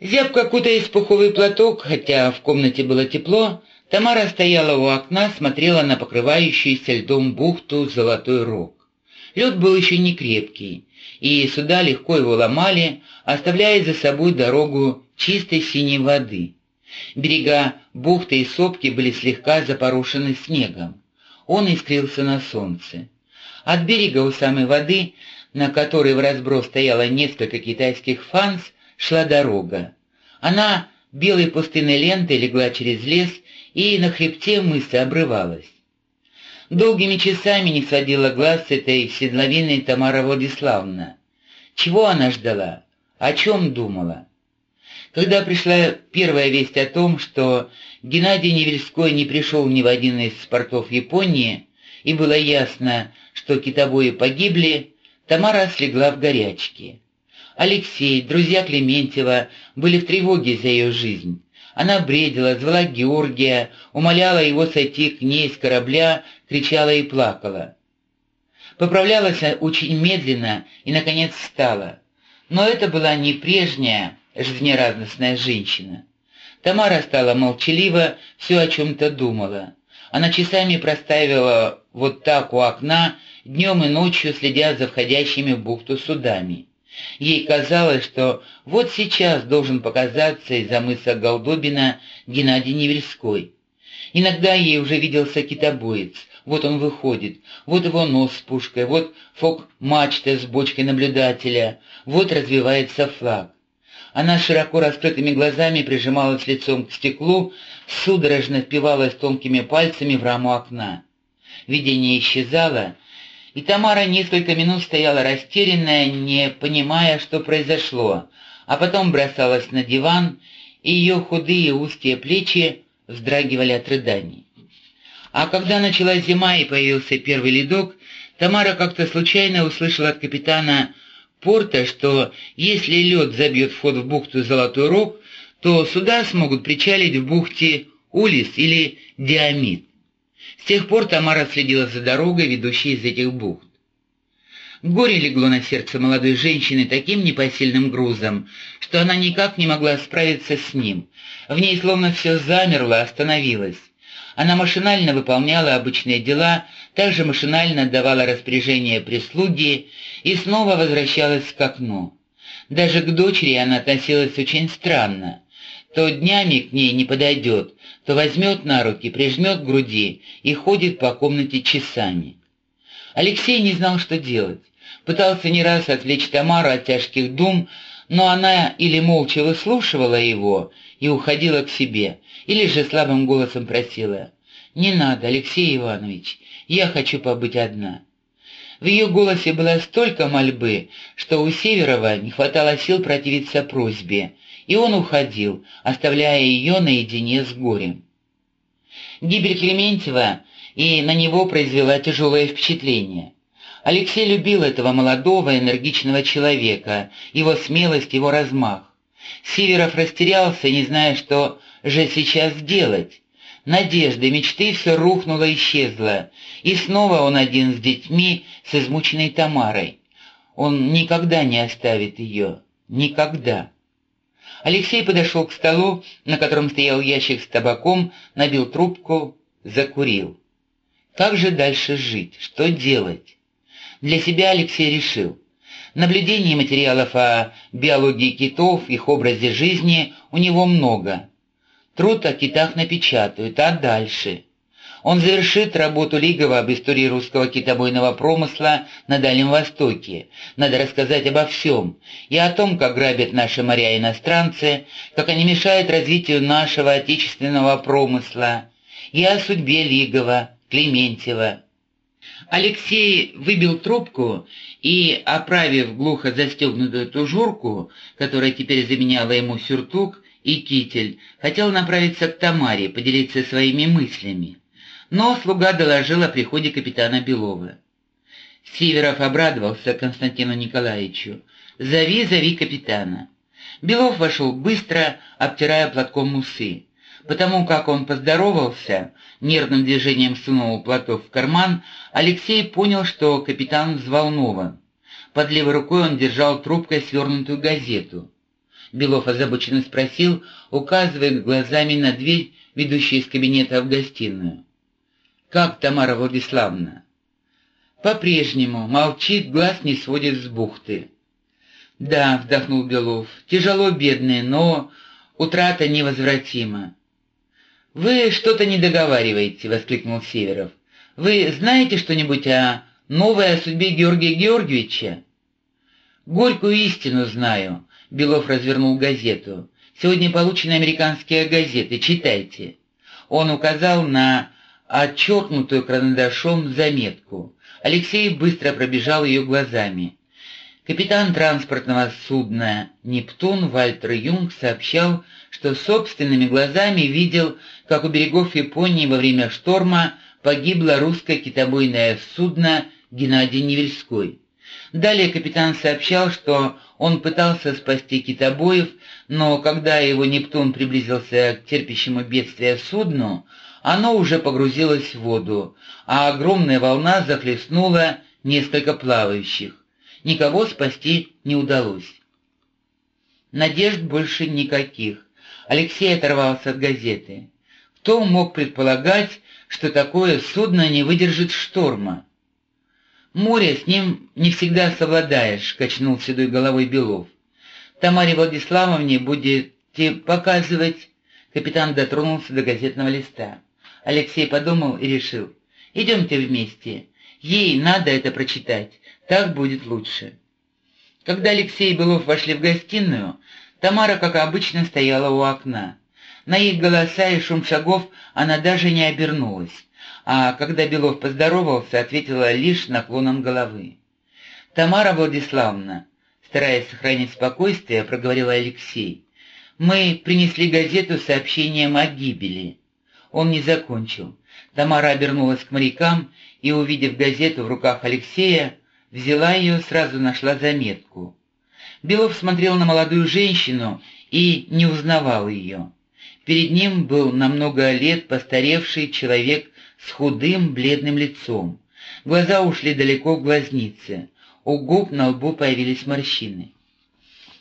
Зябко кутаясь в пуховый платок, хотя в комнате было тепло, Тамара стояла у окна, смотрела на покрывающуюся льдом бухту Золотой Рог. Лед был еще не крепкий, и сюда легко его ломали, оставляя за собой дорогу чистой синей воды. Берега бухты и сопки были слегка запорошены снегом. Он искрился на солнце. От берега у самой воды, на которой в разброс стояло несколько китайских фанс, шла дорога. Она белой пустынной лентой легла через лес, и на хребте мыса обрывалась. Долгими часами не сводила глаз с этой седловиной Тамара Владиславовна. Чего она ждала? О чем думала? Когда пришла первая весть о том, что Геннадий Невельской не пришел ни в один из портов Японии, и было ясно, что китобои погибли, Тамара слегла в горячке. Алексей, друзья Клементьева, были в тревоге за ее жизнь. Она бредила, звала Георгия, умоляла его сойти к ней с корабля, кричала и плакала. Поправлялась очень медленно и, наконец, встала. Но это была не прежняя, жизнерадостная женщина. Тамара стала молчалива, все о чем-то думала. Она часами проставила вот так у окна, днем и ночью следя за входящими в бухту судами. Ей казалось, что вот сейчас должен показаться из-за мыса Голдобина Геннадий Невельской. Иногда ей уже виделся китобоец. Вот он выходит, вот его нос с пушкой, вот фок-мачта с бочкой наблюдателя, вот развивается флаг. Она широко раскрытыми глазами прижималась лицом к стеклу, судорожно впивалась тонкими пальцами в раму окна. Видение исчезало, и Тамара несколько минут стояла растерянная, не понимая, что произошло, а потом бросалась на диван, и ее худые узкие плечи вздрагивали от рыданий. А когда началась зима и появился первый ледок, Тамара как-то случайно услышала от капитана порта, что если лед забьет вход в бухту Золотой Рог, то суда смогут причалить в бухте Улис или Диамид. С тех пор Тамара следила за дорогой, ведущей из этих бухт. Горе легло на сердце молодой женщины таким непосильным грузом, что она никак не могла справиться с ним. В ней словно все замерло, остановилось. Она машинально выполняла обычные дела, также машинально давала распоряжение прислуги и снова возвращалась к окну. Даже к дочери она относилась очень странно. То днями к ней не подойдет, то возьмет на руки, прижмет к груди и ходит по комнате часами. Алексей не знал, что делать. Пытался не раз отвлечь Тамару от тяжких дум, но она или молча выслушивала его и уходила к себе, или же слабым голосом просила «Не надо, Алексей Иванович, я хочу побыть одна». В ее голосе было столько мольбы, что у Северова не хватало сил противиться просьбе, и он уходил, оставляя ее наедине с горем. Гибель Клементьева и на него произвела тяжелое впечатление. Алексей любил этого молодого, энергичного человека, его смелость, его размах. Северов растерялся, не зная, что же сейчас делать. Надежды, мечты все рухнуло исчезло, и снова он один с детьми, с измученной Тамарой. Он никогда не оставит ее. Никогда. Алексей подошел к столу, на котором стоял ящик с табаком, набил трубку, закурил. Как же дальше жить? Что делать? Для себя Алексей решил. Наблюдений материалов о биологии китов, их образе жизни у него много. Труд о китах напечатают, а дальше? Он завершит работу Лигова об истории русского китобойного промысла на Дальнем Востоке. Надо рассказать обо всем. И о том, как грабят наши моря иностранцы, как они мешают развитию нашего отечественного промысла. И о судьбе Лигова, Клементьева. Алексей выбил трубку и, оправив глухо застегнутую тужурку, которая теперь заменяла ему сюртук и китель, хотел направиться к Тамаре, поделиться своими мыслями. Но слуга доложил о приходе капитана Белова. Северов обрадовался Константину Николаевичу. «Зови, зови капитана». Белов вошел быстро, обтирая платком усы. Потому как он поздоровался, нервным движением сунул платок в карман, Алексей понял, что капитан взволнован. Под левой рукой он держал трубкой свернутую газету. Белов озабоченно спросил, указывая глазами на дверь, ведущую из кабинета в гостиную. «Как Тамара Владиславовна?» «По-прежнему. Молчит, глаз не сводит с бухты». «Да», — вздохнул Белов, — «тяжело, бедный, но утрата невозвратима». «Вы что-то не договариваете», — воскликнул Северов. «Вы знаете что-нибудь о новой о судьбе Георгия Георгиевича?» «Горькую истину знаю», — Белов развернул газету. «Сегодня получены американские газеты, читайте». Он указал на отчеркнутую карандашом заметку. Алексей быстро пробежал ее глазами. Капитан транспортного судна «Нептун» Вальтер Юнг сообщал, что собственными глазами видел, как у берегов Японии во время шторма погибло русское китобойное судно Геннадий Невельской. Далее капитан сообщал, что он пытался спасти китобоев, но когда его «Нептун» приблизился к терпящему бедствия судну, оно уже погрузилось в воду, а огромная волна захлестнула несколько плавающих. Никого спасти не удалось. Надежд больше никаких. Алексей оторвался от газеты. Кто мог предполагать, что такое судно не выдержит шторма? «Море с ним не всегда совладаешь», — качнул седой головой Белов. «Тамаре Владиславовне будете показывать...» Капитан дотронулся до газетного листа. Алексей подумал и решил. «Идемте вместе. Ей надо это прочитать. Так будет лучше». Когда Алексей и Белов вошли в гостиную, Тамара, как обычно, стояла у окна. На их голоса и шум шагов она даже не обернулась, а когда Белов поздоровался, ответила лишь наклоном головы. «Тамара Владиславовна», стараясь сохранить спокойствие, проговорил Алексей, «мы принесли газету с сообщением о гибели». Он не закончил. Тамара обернулась к морякам и, увидев газету в руках Алексея, взяла ее, сразу нашла заметку. Белов смотрел на молодую женщину и не узнавал ее. Перед ним был на много лет постаревший человек с худым, бледным лицом. Глаза ушли далеко в глазницы, у губ на лбу появились морщины.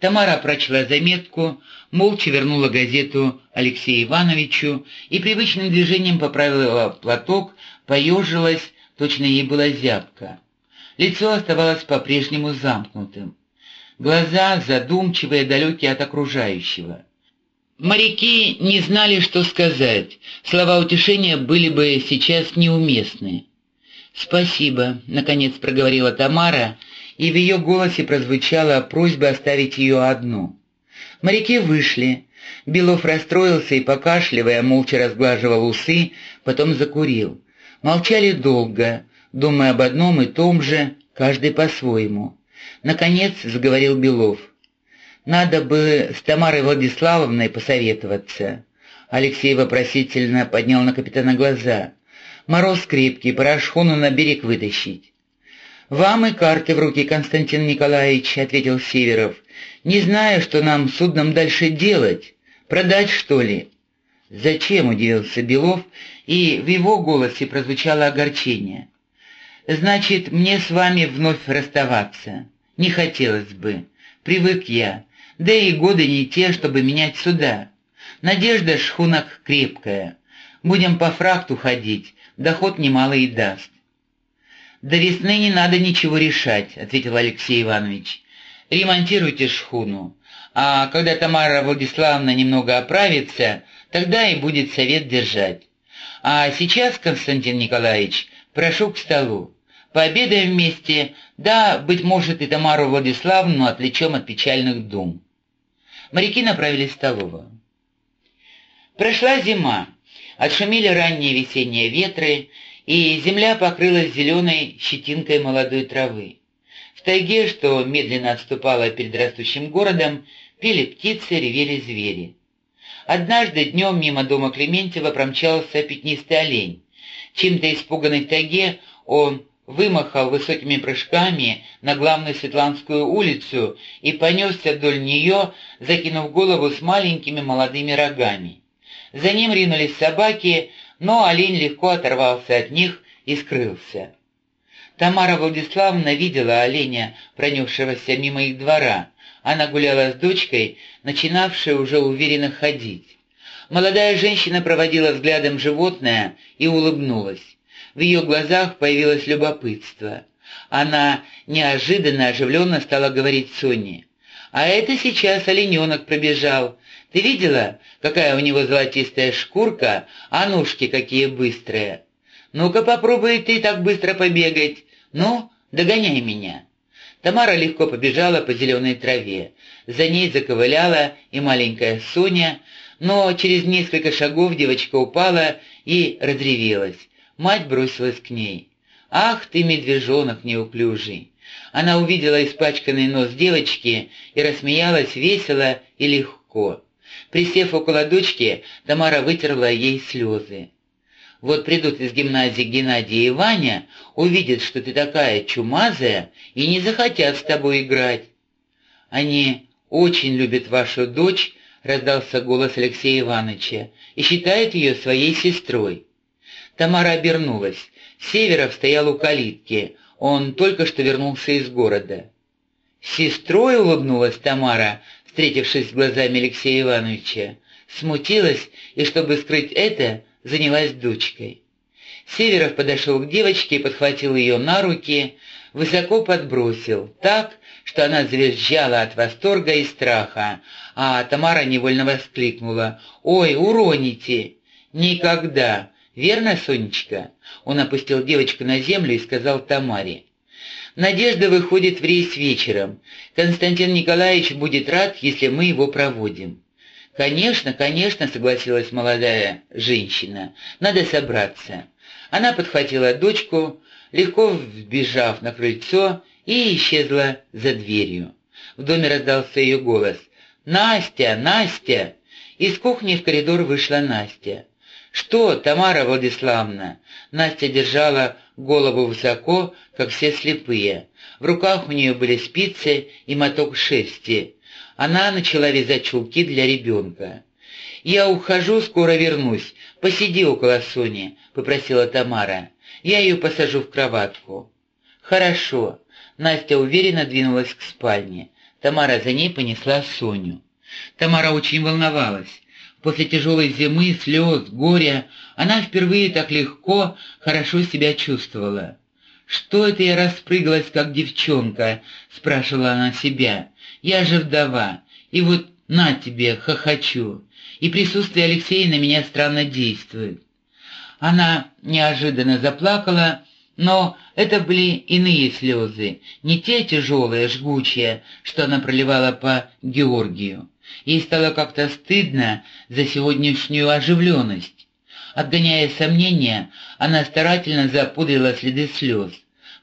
Тамара прочла заметку, молча вернула газету Алексею Ивановичу и привычным движением поправила платок, поежилась, точно ей была зябка. Лицо оставалось по-прежнему замкнутым. Глаза задумчивые, далекие от окружающего. Моряки не знали, что сказать. Слова утешения были бы сейчас неуместны. «Спасибо», — наконец проговорила Тамара, и в ее голосе прозвучала просьба оставить ее одну. Моряки вышли. Белов расстроился и, покашливая, молча разглаживал усы, потом закурил. Молчали долго, думая об одном и том же, каждый по-своему. Наконец заговорил Белов. «Надо бы с Тамарой Владиславовной посоветоваться». Алексей вопросительно поднял на капитана глаза. «Мороз крепкий, пора шхуну на берег вытащить». «Вам и карты в руки, Константин Николаевич», — ответил Северов. «Не знаю, что нам судном дальше делать. Продать, что ли?» «Зачем?» — удивился Белов, и в его голосе прозвучало огорчение. «Значит, мне с вами вновь расставаться. Не хотелось бы. Привык я. Да и годы не те, чтобы менять суда. Надежда шхунок крепкая. Будем по фракту ходить, доход немало и даст. «До весны не надо ничего решать», — ответил Алексей Иванович. «Ремонтируйте шхуну. А когда Тамара Владиславовна немного оправится, тогда и будет совет держать. А сейчас, Константин Николаевич, прошу к столу. Пообедаем вместе, да, быть может, и Тамару Владиславовну отвлечем от печальных дум». Моряки направились в столовую. Прошла зима. Отшумели ранние весенние ветры, и земля покрылась зеленой щетинкой молодой травы. В тайге, что медленно отступала перед растущим городом, пели птицы, ревели звери. Однажды днем мимо дома Клементьева промчался пятнистый олень. Чем-то испуганный в тайге, он вымахал высокими прыжками на главную Светланскую улицу и понесся вдоль нее, закинув голову с маленькими молодыми рогами. За ним ринулись собаки, но олень легко оторвался от них и скрылся. Тамара Владиславовна видела оленя, пронесшегося мимо их двора. Она гуляла с дочкой, начинавшей уже уверенно ходить. Молодая женщина проводила взглядом животное и улыбнулась. В ее глазах появилось любопытство. Она неожиданно оживленно стала говорить Соне. «А это сейчас олененок пробежал. Ты видела, какая у него золотистая шкурка, а ножки какие быстрые? Ну-ка попробуй ты так быстро побегать. Ну, догоняй меня». Тамара легко побежала по зеленой траве. За ней заковыляла и маленькая Соня, но через несколько шагов девочка упала и разревелась. Мать бросилась к ней. «Ах ты, медвежонок неуклюжий!» Она увидела испачканный нос девочки и рассмеялась весело и легко. Присев около дочки, Тамара вытерла ей слезы. Вот придут из гимназии Геннадий и Ваня, увидят, что ты такая чумазая, и не захотят с тобой играть. Они очень любят вашу дочь, раздался голос Алексея Ивановича, и считают ее своей сестрой. Тамара обернулась. Северов стоял у калитки. Он только что вернулся из города. «Сестрой?» — улыбнулась Тамара, встретившись глазами Алексея Ивановича. Смутилась и, чтобы скрыть это, занялась дочкой. Северов подошел к девочке и подхватил ее на руки, высоко подбросил, так, что она завизжала от восторга и страха, а Тамара невольно воскликнула «Ой, уроните!» «Никогда! Верно, Сонечка?» Он опустил девочку на землю и сказал Тамаре «Надежда выходит в рейс вечером. Константин Николаевич будет рад, если мы его проводим». «Конечно, конечно», — согласилась молодая женщина. «Надо собраться». Она подхватила дочку, легко вбежав на крыльцо, и исчезла за дверью. В доме раздался ее голос. «Настя! Настя!» Из кухни в коридор вышла Настя. «Что, Тамара Владиславовна?» Настя держала голову высоко, как все слепые. В руках у нее были спицы и моток шерсти. Она начала вязать чулки для ребенка. «Я ухожу, скоро вернусь. Посиди около Сони», — попросила Тамара. «Я ее посажу в кроватку». «Хорошо». Настя уверенно двинулась к спальне. Тамара за ней понесла Соню. Тамара очень волновалась. После тяжелой зимы, слез, горя она впервые так легко, хорошо себя чувствовала. «Что это я распрыгалась, как девчонка?» — спрашивала она себя. Я же вдова, и вот на тебе, хохочу, и присутствие Алексея на меня странно действует». Она неожиданно заплакала, но это были иные слезы, не те тяжелые, жгучие, что она проливала по Георгию. Ей стало как-то стыдно за сегодняшнюю оживленность. Отгоняя сомнения, она старательно запудрила следы слез.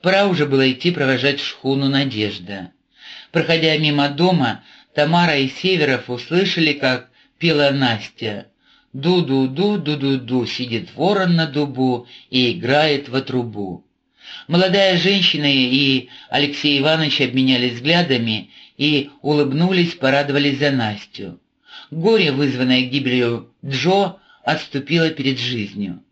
Пора уже было идти провожать шхуну «Надежда». Проходя мимо дома, Тамара и Северов услышали, как пела Настя. «Ду-ду-ду, ду-ду-ду, сидит ворон на дубу и играет во трубу». Молодая женщина и Алексей Иванович обменялись взглядами и улыбнулись, порадовались за Настю. Горе, вызванное гибелью Джо, отступило перед жизнью.